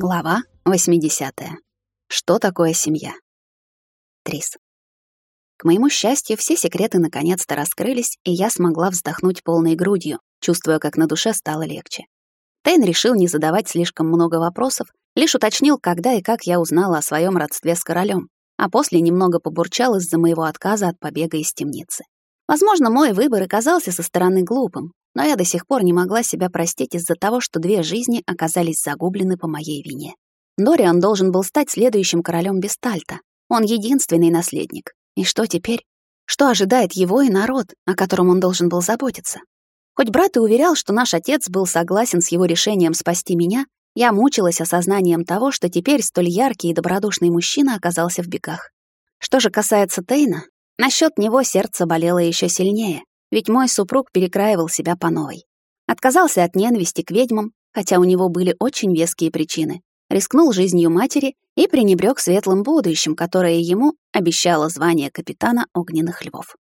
Глава 80. Что такое семья? Трис. К моему счастью, все секреты наконец-то раскрылись, и я смогла вздохнуть полной грудью, чувствуя, как на душе стало легче. Тейн решил не задавать слишком много вопросов, лишь уточнил, когда и как я узнала о своем родстве с королем, а после немного побурчал из-за моего отказа от побега из темницы. Возможно, мой выбор и казался со стороны глупым, но я до сих пор не могла себя простить из-за того, что две жизни оказались загублены по моей вине. Дориан должен был стать следующим королем Бестальта. Он единственный наследник. И что теперь? Что ожидает его и народ, о котором он должен был заботиться? Хоть брат и уверял, что наш отец был согласен с его решением спасти меня, я мучилась осознанием того, что теперь столь яркий и добродушный мужчина оказался в бегах. Что же касается Тейна, насчет него сердце болело еще сильнее ведь мой супруг перекраивал себя по новой. Отказался от ненависти к ведьмам, хотя у него были очень веские причины. Рискнул жизнью матери и пренебрег светлым будущим, которое ему обещало звание капитана огненных львов.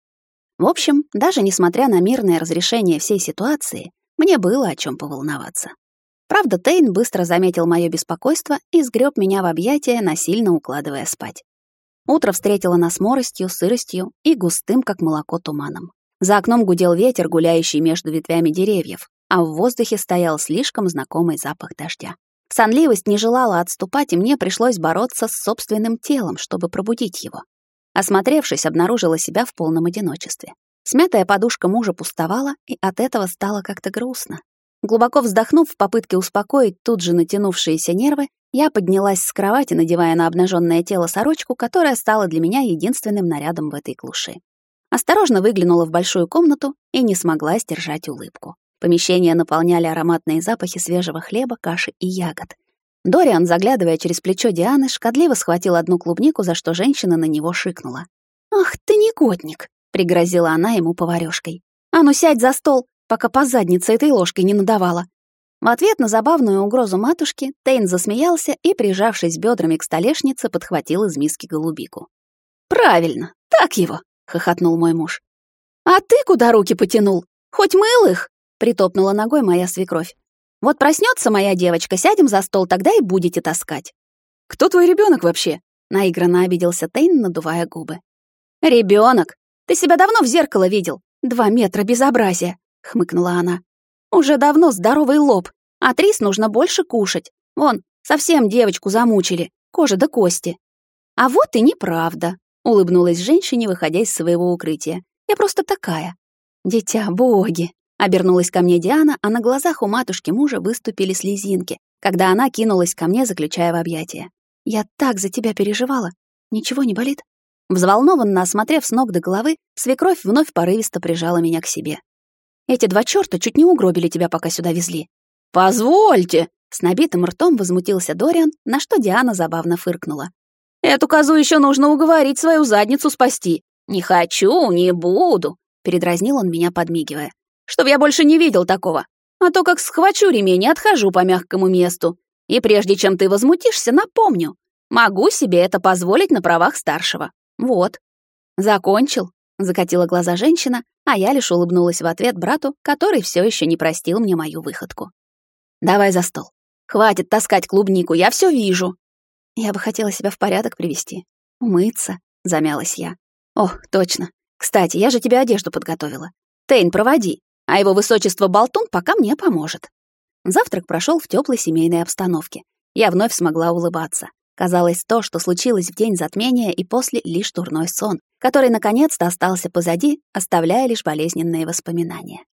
В общем, даже несмотря на мирное разрешение всей ситуации, мне было о чем поволноваться. Правда, Тейн быстро заметил мое беспокойство и сгреб меня в объятия, насильно укладывая спать. Утро встретило нас моростью, сыростью и густым, как молоко, туманом. За окном гудел ветер, гуляющий между ветвями деревьев, а в воздухе стоял слишком знакомый запах дождя. Сонливость не желала отступать, и мне пришлось бороться с собственным телом, чтобы пробудить его. Осмотревшись, обнаружила себя в полном одиночестве. Смятая подушка мужа пустовала, и от этого стало как-то грустно. Глубоко вздохнув в попытке успокоить тут же натянувшиеся нервы, я поднялась с кровати, надевая на обнаженное тело сорочку, которая стала для меня единственным нарядом в этой глуши. Осторожно выглянула в большую комнату и не смогла сдержать улыбку. Помещение наполняли ароматные запахи свежего хлеба, каши и ягод. Дориан, заглядывая через плечо Дианы, шкодливо схватил одну клубнику, за что женщина на него шикнула. «Ах ты негодник!» — пригрозила она ему поварёшкой. «А ну сядь за стол, пока по заднице этой ложкой не надавала!» В ответ на забавную угрозу матушки Тейн засмеялся и, прижавшись бедрами к столешнице, подхватил из миски голубику. «Правильно, так его!» — хохотнул мой муж. «А ты куда руки потянул? Хоть мыл их?» — притопнула ногой моя свекровь. «Вот проснется моя девочка, сядем за стол, тогда и будете таскать». «Кто твой ребенок вообще?» — наигранно обиделся Тейн, надувая губы. Ребенок, Ты себя давно в зеркало видел? Два метра безобразия!» — хмыкнула она. «Уже давно здоровый лоб, а Трис нужно больше кушать. Вон, совсем девочку замучили, кожа до кости». «А вот и неправда», Улыбнулась женщине, выходя из своего укрытия. «Я просто такая». «Дитя, боги!» Обернулась ко мне Диана, а на глазах у матушки мужа выступили слезинки, когда она кинулась ко мне, заключая в объятия. «Я так за тебя переживала. Ничего не болит?» Взволнованно осмотрев с ног до головы, свекровь вновь порывисто прижала меня к себе. «Эти два чёрта чуть не угробили тебя, пока сюда везли». «Позвольте!» С набитым ртом возмутился Дориан, на что Диана забавно фыркнула. Эту козу еще нужно уговорить свою задницу спасти. Не хочу, не буду, передразнил он меня, подмигивая. Чтоб я больше не видел такого. А то как схвачу ремень и отхожу по мягкому месту. И прежде чем ты возмутишься, напомню. Могу себе это позволить на правах старшего. Вот. Закончил, закатила глаза женщина, а я лишь улыбнулась в ответ брату, который все еще не простил мне мою выходку. Давай за стол. Хватит таскать клубнику, я все вижу. Я бы хотела себя в порядок привести. Умыться, замялась я. О, точно. Кстати, я же тебе одежду подготовила. Тейн, проводи, а его высочество Болтун пока мне поможет. Завтрак прошел в теплой семейной обстановке. Я вновь смогла улыбаться. Казалось, то, что случилось в день затмения и после лишь дурной сон, который наконец-то остался позади, оставляя лишь болезненные воспоминания.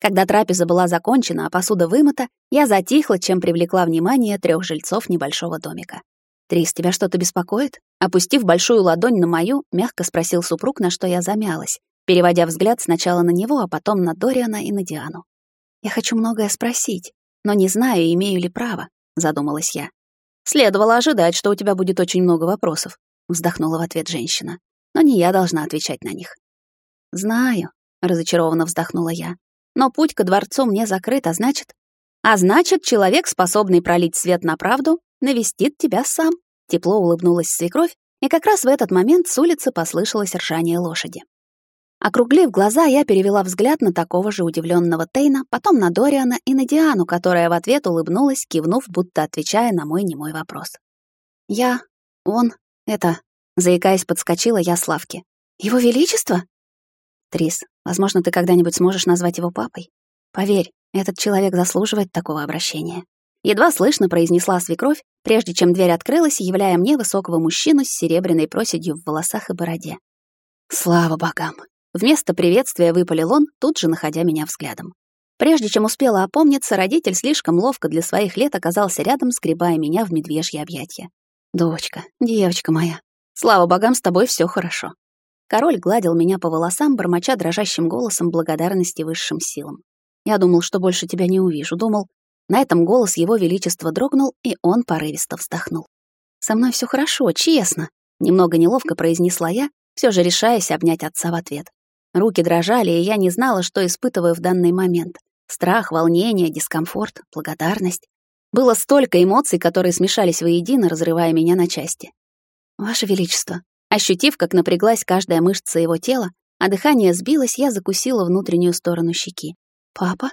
Когда трапеза была закончена, а посуда вымыта, я затихла, чем привлекла внимание трех жильцов небольшого домика. «Трис, тебя что-то беспокоит?» Опустив большую ладонь на мою, мягко спросил супруг, на что я замялась, переводя взгляд сначала на него, а потом на Дориана и на Диану. «Я хочу многое спросить, но не знаю, имею ли право», — задумалась я. «Следовало ожидать, что у тебя будет очень много вопросов», — вздохнула в ответ женщина. «Но не я должна отвечать на них». «Знаю», — разочарованно вздохнула я. «Но путь ко дворцу мне закрыт, а значит...» «А значит, человек, способный пролить свет на правду, навестит тебя сам», — тепло улыбнулась свекровь, и как раз в этот момент с улицы послышалось ржание лошади. Округлив глаза, я перевела взгляд на такого же удивленного Тейна, потом на Дориана и на Диану, которая в ответ улыбнулась, кивнув, будто отвечая на мой немой вопрос. «Я... он... это...» Заикаясь, подскочила я с лавки. «Его Величество?» «Трис, возможно, ты когда-нибудь сможешь назвать его папой? Поверь, этот человек заслуживает такого обращения». Едва слышно произнесла свекровь, прежде чем дверь открылась, являя мне высокого мужчину с серебряной проседью в волосах и бороде. «Слава богам!» Вместо приветствия выпалил он, тут же находя меня взглядом. Прежде чем успела опомниться, родитель слишком ловко для своих лет оказался рядом, скребая меня в медвежье объятья. «Дочка, девочка моя, слава богам, с тобой все хорошо». Король гладил меня по волосам, бормоча дрожащим голосом благодарности высшим силам. «Я думал, что больше тебя не увижу. Думал...» На этом голос его величества дрогнул, и он порывисто вздохнул. «Со мной все хорошо, честно», — немного неловко произнесла я, все же решаясь обнять отца в ответ. Руки дрожали, и я не знала, что испытываю в данный момент. Страх, волнение, дискомфорт, благодарность. Было столько эмоций, которые смешались воедино, разрывая меня на части. «Ваше Величество», ощутив, как напряглась каждая мышца его тела, а дыхание сбилось, я закусила внутреннюю сторону щеки. «Папа?»